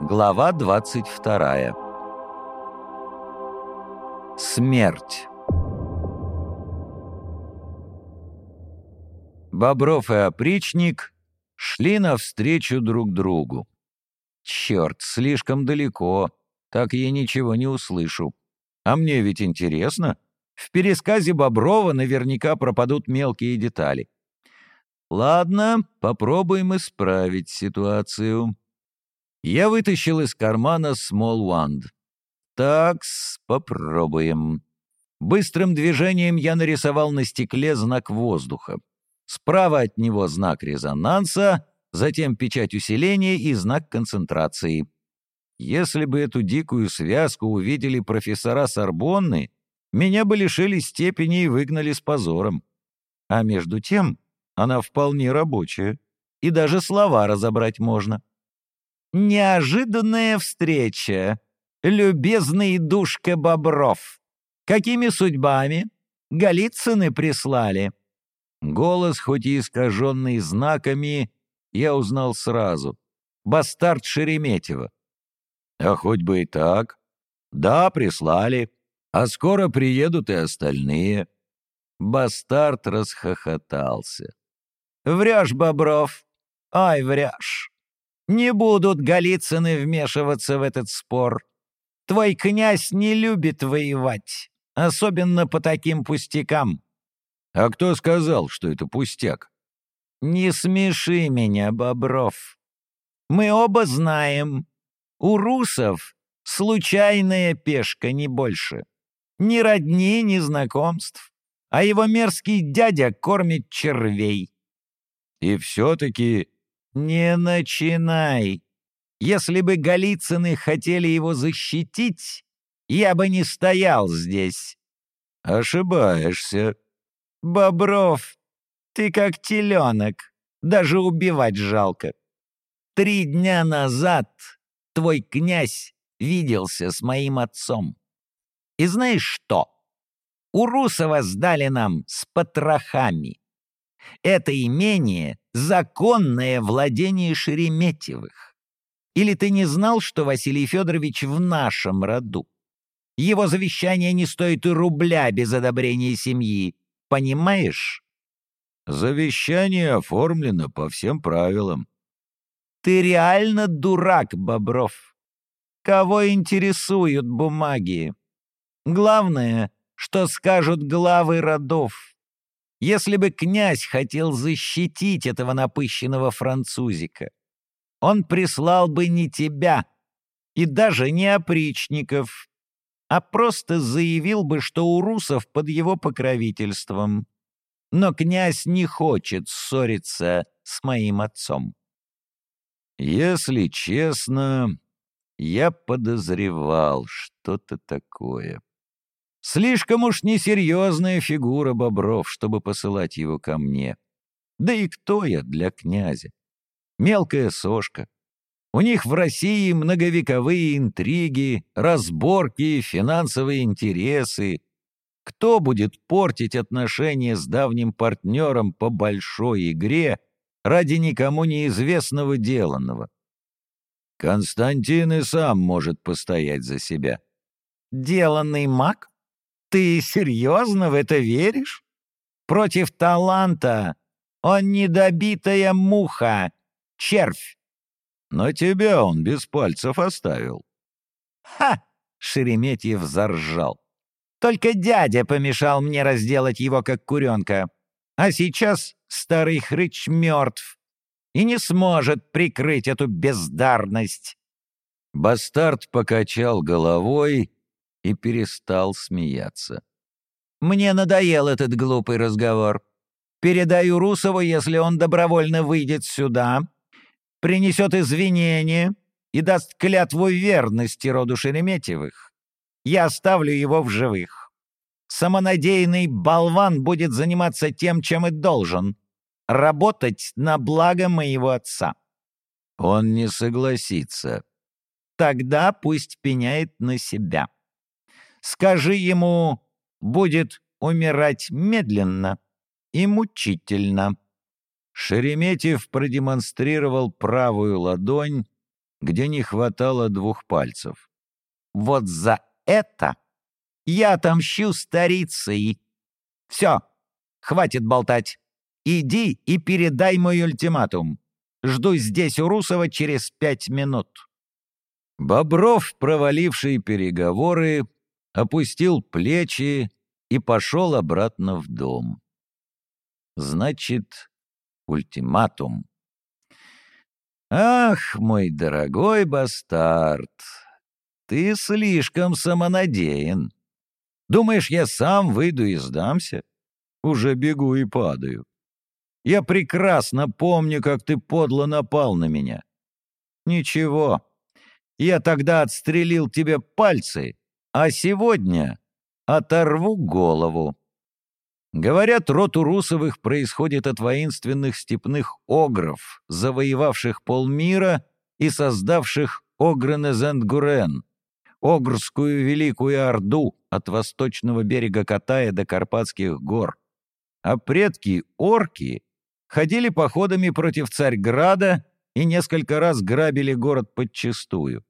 Глава 22. Смерть. Бобров и опричник шли навстречу друг другу. Черт, слишком далеко, так я ничего не услышу. А мне ведь интересно. В пересказе Боброва наверняка пропадут мелкие детали. Ладно, попробуем исправить ситуацию. Я вытащил из кармана Small Wand. Такс, попробуем. Быстрым движением я нарисовал на стекле знак воздуха. Справа от него знак резонанса, затем печать усиления и знак концентрации. Если бы эту дикую связку увидели профессора Сорбонны, меня бы лишили степени и выгнали с позором. А между тем она вполне рабочая, и даже слова разобрать можно. Неожиданная встреча. Любезный душка Бобров. Какими судьбами? Голицыны прислали. Голос, хоть и искаженный знаками, я узнал сразу. Бастард Шереметьева. А хоть бы и так. Да, прислали. А скоро приедут и остальные. Бастард расхохотался. Врешь, Бобров. Ай, врешь. Не будут Голицыны вмешиваться в этот спор. Твой князь не любит воевать, особенно по таким пустякам. А кто сказал, что это пустяк? Не смеши меня, Бобров. Мы оба знаем, у русов случайная пешка, не больше. Ни родни, ни знакомств. А его мерзкий дядя кормит червей. И все-таки «Не начинай! Если бы Голицыны хотели его защитить, я бы не стоял здесь». «Ошибаешься». «Бобров, ты как теленок, даже убивать жалко. Три дня назад твой князь виделся с моим отцом. И знаешь что? У Русова сдали нам с потрохами. Это имение — законное владение Шереметьевых. Или ты не знал, что Василий Федорович в нашем роду? Его завещание не стоит и рубля без одобрения семьи. Понимаешь? Завещание оформлено по всем правилам. Ты реально дурак, Бобров. Кого интересуют бумаги? Главное, что скажут главы родов. Если бы князь хотел защитить этого напыщенного французика, он прислал бы не тебя и даже не опричников, а просто заявил бы, что у русов под его покровительством. Но князь не хочет ссориться с моим отцом. Если честно, я подозревал что-то такое. Слишком уж несерьезная фигура Бобров, чтобы посылать его ко мне. Да и кто я для князя? Мелкая сошка. У них в России многовековые интриги, разборки, финансовые интересы. Кто будет портить отношения с давним партнером по большой игре ради никому неизвестного деланного? Константин и сам может постоять за себя. «Деланный маг?» Ты серьезно в это веришь? Против таланта он недобитая муха, червь. Но тебя он без пальцев оставил. Ха! Шереметьев заржал. Только дядя помешал мне разделать его, как куренка. А сейчас старый хрыч мертв и не сможет прикрыть эту бездарность. Бастард покачал головой и перестал смеяться. «Мне надоел этот глупый разговор. Передаю Русову, если он добровольно выйдет сюда, принесет извинения и даст клятву верности роду Шереметьевых. Я оставлю его в живых. Самонадеянный болван будет заниматься тем, чем и должен — работать на благо моего отца». Он не согласится. Тогда пусть пеняет на себя. Скажи ему, будет умирать медленно и мучительно». Шереметьев продемонстрировал правую ладонь где не хватало двух пальцев. «Вот за это я отомщу старицей. Все, хватит болтать. Иди и передай мой ультиматум. Жду здесь у Русова через пять минут». Бобров, проваливший переговоры, опустил плечи и пошел обратно в дом. Значит, ультиматум. Ах, мой дорогой бастард, ты слишком самонадеян. Думаешь, я сам выйду и сдамся? Уже бегу и падаю. Я прекрасно помню, как ты подло напал на меня. Ничего, я тогда отстрелил тебе пальцы, а сегодня оторву голову. Говорят, род Урусовых происходит от воинственных степных огров, завоевавших полмира и создавших Огренезенгурен, Огрскую Великую Орду от восточного берега Катая до Карпатских гор. А предки орки ходили походами против Царьграда и несколько раз грабили город подчистую.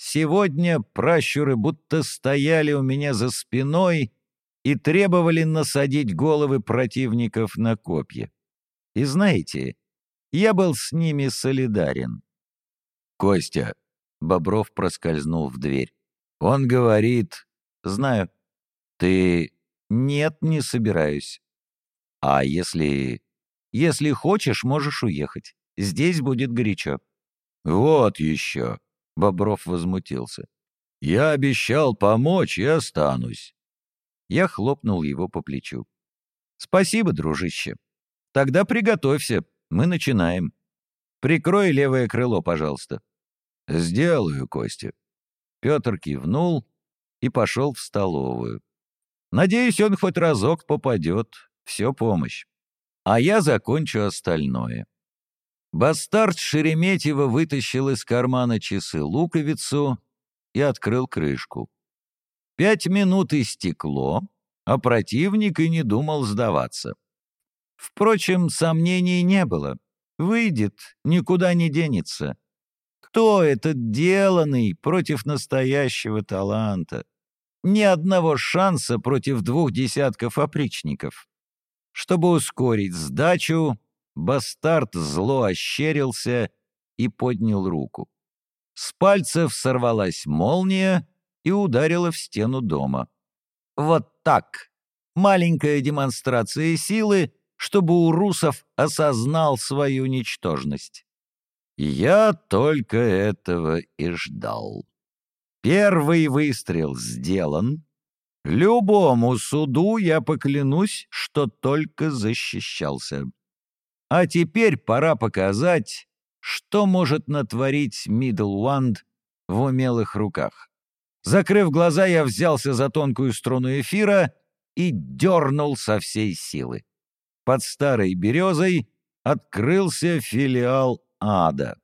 Сегодня пращуры будто стояли у меня за спиной и требовали насадить головы противников на копья. И знаете, я был с ними солидарен. «Костя», — Бобров проскользнул в дверь, — «он говорит...» «Знаю. Ты...» «Нет, не собираюсь. А если... Если хочешь, можешь уехать. Здесь будет горячо». «Вот еще!» Бобров возмутился. «Я обещал помочь и останусь». Я хлопнул его по плечу. «Спасибо, дружище. Тогда приготовься, мы начинаем. Прикрой левое крыло, пожалуйста». «Сделаю, Костя». Петр кивнул и пошел в столовую. «Надеюсь, он хоть разок попадет. Все помощь. А я закончу остальное». Бастард Шереметьева вытащил из кармана часы луковицу и открыл крышку. Пять минут истекло, а противник и не думал сдаваться. Впрочем, сомнений не было. Выйдет, никуда не денется. Кто этот деланный против настоящего таланта? Ни одного шанса против двух десятков опричников. Чтобы ускорить сдачу, Бастард зло ощерился и поднял руку. С пальцев сорвалась молния и ударила в стену дома. Вот так. Маленькая демонстрация силы, чтобы у русов осознал свою ничтожность. Я только этого и ждал. Первый выстрел сделан. Любому суду я поклянусь, что только защищался. А теперь пора показать, что может натворить Миддлванд в умелых руках. Закрыв глаза, я взялся за тонкую струну эфира и дернул со всей силы. Под старой березой открылся филиал ада.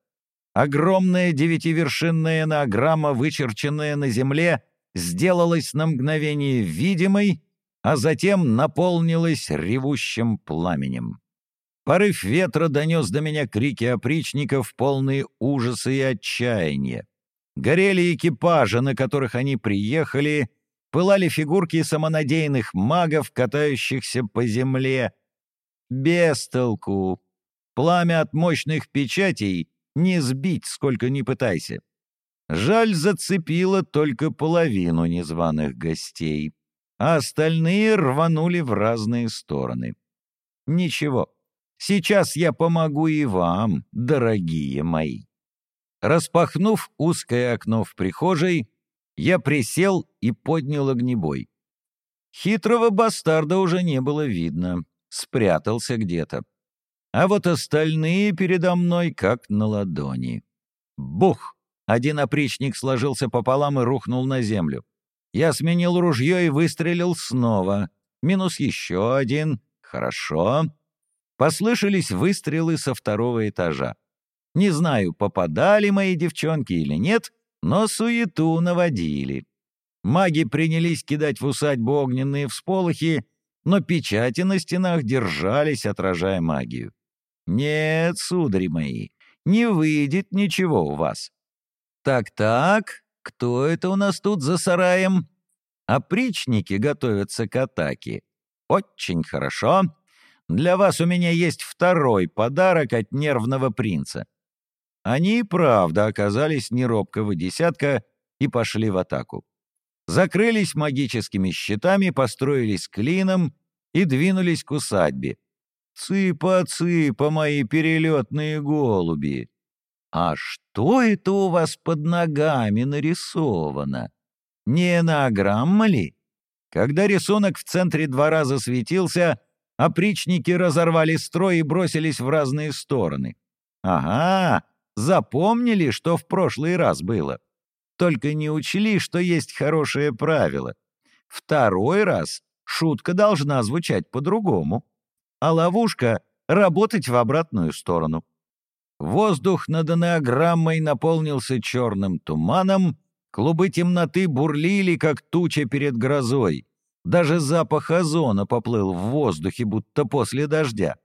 Огромная девятивершинная анаграмма, вычерченная на земле, сделалась на мгновение видимой, а затем наполнилась ревущим пламенем. Порыв ветра донес до меня крики опричников, полные ужаса и отчаяния. Горели экипажи, на которых они приехали, пылали фигурки самонадеянных магов, катающихся по земле. Без толку. Пламя от мощных печатей не сбить, сколько ни пытайся. Жаль, зацепило только половину незваных гостей, а остальные рванули в разные стороны. Ничего, Сейчас я помогу и вам, дорогие мои». Распахнув узкое окно в прихожей, я присел и поднял огнебой. Хитрого бастарда уже не было видно, спрятался где-то. А вот остальные передо мной как на ладони. Бух! Один опричник сложился пополам и рухнул на землю. Я сменил ружье и выстрелил снова. Минус еще один. Хорошо. Послышались выстрелы со второго этажа. Не знаю, попадали мои девчонки или нет, но суету наводили. Маги принялись кидать в усадьбу огненные всполохи, но печати на стенах держались, отражая магию. Нет, судари мои, не выйдет ничего у вас. Так-так, кто это у нас тут за сараем? Опричники готовятся к атаке. Очень хорошо. Для вас у меня есть второй подарок от нервного принца. Они, правда, оказались неробкого десятка и пошли в атаку. Закрылись магическими щитами, построились клином и двинулись к усадьбе. Цыпа-цыпа, мои перелетные голуби! А что это у вас под ногами нарисовано? Не энограмма ли? Когда рисунок в центре двора засветился, опричники разорвали строй и бросились в разные стороны. Ага, запомнили, что в прошлый раз было. Только не учли, что есть хорошее правило. Второй раз шутка должна звучать по-другому а ловушка — работать в обратную сторону. Воздух над анеограммой наполнился черным туманом, клубы темноты бурлили, как туча перед грозой. Даже запах озона поплыл в воздухе, будто после дождя.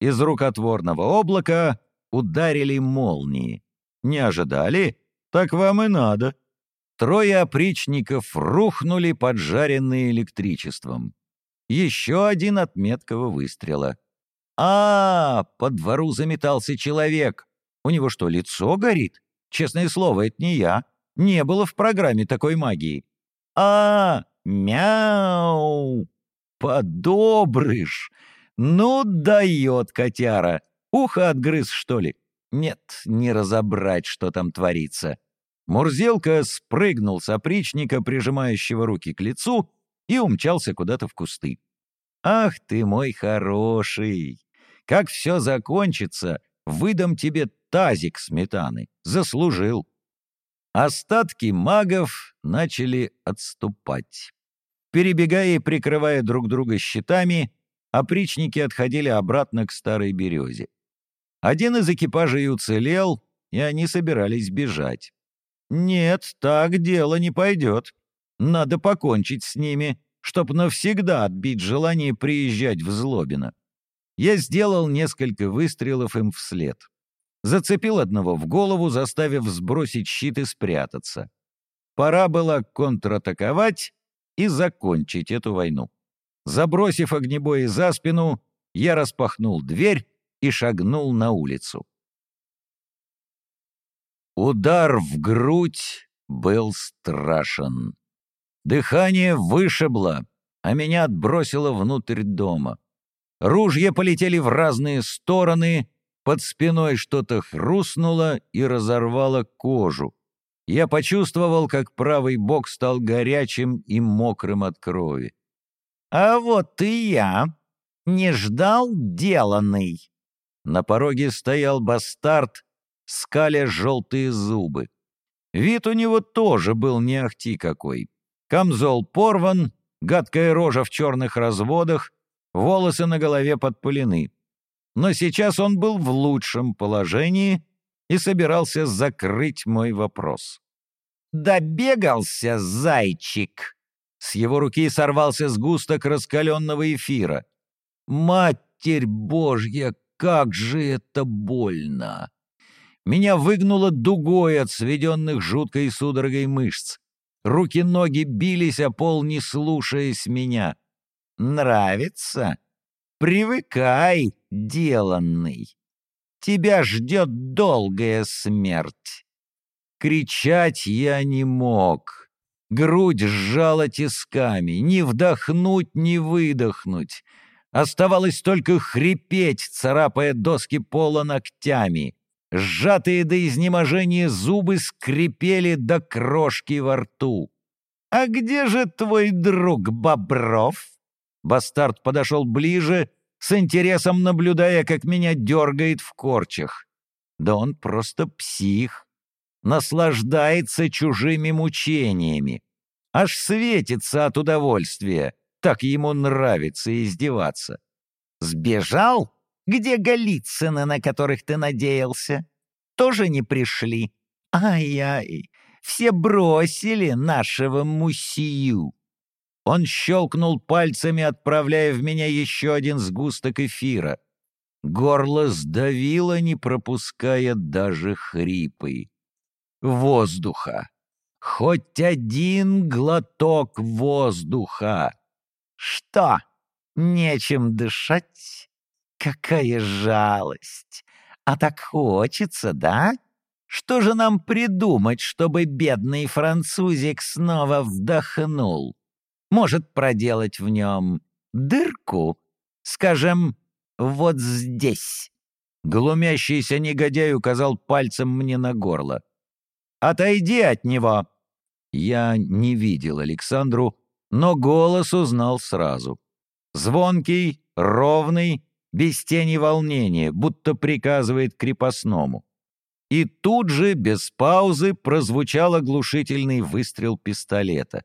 Из рукотворного облака ударили молнии. Не ожидали? Так вам и надо. Трое опричников рухнули, поджаренные электричеством. Еще один от меткого выстрела. а, По двору заметался человек. У него что, лицо горит? Честное слово, это не я. Не было в программе такой магии. а Мяу! Подобрыш! Ну, дает котяра! Ухо отгрыз, что ли? Нет, не разобрать, что там творится. Мурзилка спрыгнул с опричника, прижимающего руки к лицу, и умчался куда-то в кусты. «Ах ты мой хороший! Как все закончится, выдам тебе тазик сметаны. Заслужил!» Остатки магов начали отступать. Перебегая и прикрывая друг друга щитами, опричники отходили обратно к старой березе. Один из экипажей уцелел, и они собирались бежать. «Нет, так дело не пойдет. Надо покончить с ними, чтоб навсегда отбить желание приезжать в Злобино. Я сделал несколько выстрелов им вслед. Зацепил одного в голову, заставив сбросить щит и спрятаться. Пора было контратаковать и закончить эту войну. Забросив огнебои за спину, я распахнул дверь и шагнул на улицу. Удар в грудь был страшен. Дыхание вышибло, а меня отбросило внутрь дома. Ружья полетели в разные стороны, под спиной что-то хрустнуло и разорвало кожу. Я почувствовал, как правый бок стал горячим и мокрым от крови. «А вот и я! Не ждал деланный!» На пороге стоял бастард, скаля желтые зубы. Вид у него тоже был не ахти какой. Камзол порван, гадкая рожа в черных разводах, волосы на голове подпылены. Но сейчас он был в лучшем положении и собирался закрыть мой вопрос. «Добегался, зайчик!» С его руки сорвался сгусток раскаленного эфира. «Матерь Божья, как же это больно!» Меня выгнуло дугой от сведенных жуткой судорогой мышц. Руки-ноги бились о пол, не слушаясь меня. «Нравится? Привыкай, деланный. Тебя ждет долгая смерть». Кричать я не мог. Грудь сжала тисками, ни вдохнуть, ни выдохнуть. Оставалось только хрипеть, царапая доски пола ногтями. Сжатые до изнеможения зубы скрипели до крошки во рту. «А где же твой друг Бобров?» Бастард подошел ближе, с интересом наблюдая, как меня дергает в корчах. Да он просто псих. Наслаждается чужими мучениями. Аж светится от удовольствия. Так ему нравится издеваться. «Сбежал?» Где Голицыны, на которых ты надеялся? Тоже не пришли? Ай-яй, все бросили нашего мусию. Он щелкнул пальцами, отправляя в меня еще один сгусток эфира. Горло сдавило, не пропуская даже хрипы. воздуха. Хоть один глоток воздуха. Что, нечем дышать? Какая жалость! А так хочется, да? Что же нам придумать, чтобы бедный французик снова вдохнул? Может, проделать в нем дырку? Скажем, вот здесь. Глумящийся негодяй указал пальцем мне на горло. «Отойди от него!» Я не видел Александру, но голос узнал сразу. Звонкий, ровный, без тени волнения, будто приказывает крепостному. И тут же, без паузы, прозвучал оглушительный выстрел пистолета.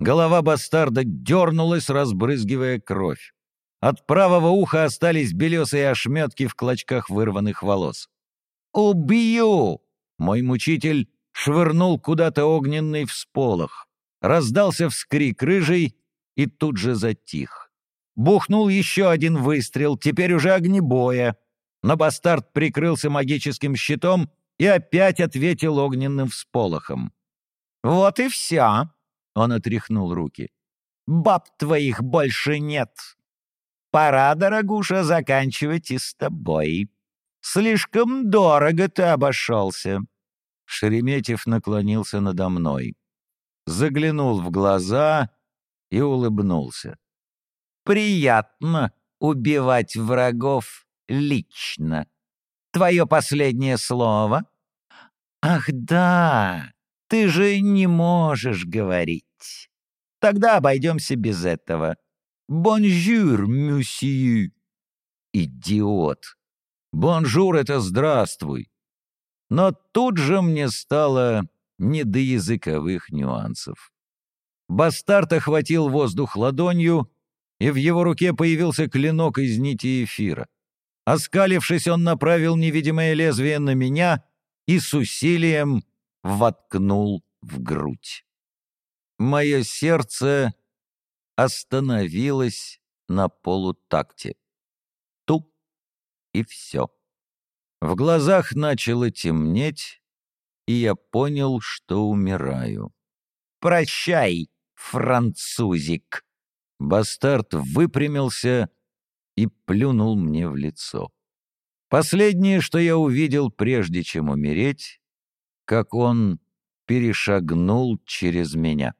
Голова бастарда дернулась, разбрызгивая кровь. От правого уха остались белесые ошметки в клочках вырванных волос. «Убью!» Мой мучитель швырнул куда-то огненный всполох. Раздался вскрик рыжий и тут же затих. Бухнул еще один выстрел, теперь уже огнебоя. Но бастард прикрылся магическим щитом и опять ответил огненным всполохом. «Вот и все!» — он отряхнул руки. «Баб твоих больше нет. Пора, дорогуша, заканчивать и с тобой. Слишком дорого ты обошелся». Шереметьев наклонился надо мной, заглянул в глаза и улыбнулся. «Приятно убивать врагов лично. Твое последнее слово? Ах да, ты же не можешь говорить. Тогда обойдемся без этого. Bonjour, monsieur. Идиот. Бонжур — это здравствуй. Но тут же мне стало не до языковых нюансов. Бастард охватил воздух ладонью, и в его руке появился клинок из нити эфира. Оскалившись, он направил невидимое лезвие на меня и с усилием воткнул в грудь. Мое сердце остановилось на полутакте. Ту и все. В глазах начало темнеть, и я понял, что умираю. «Прощай, французик!» Бастард выпрямился и плюнул мне в лицо. Последнее, что я увидел, прежде чем умереть, как он перешагнул через меня.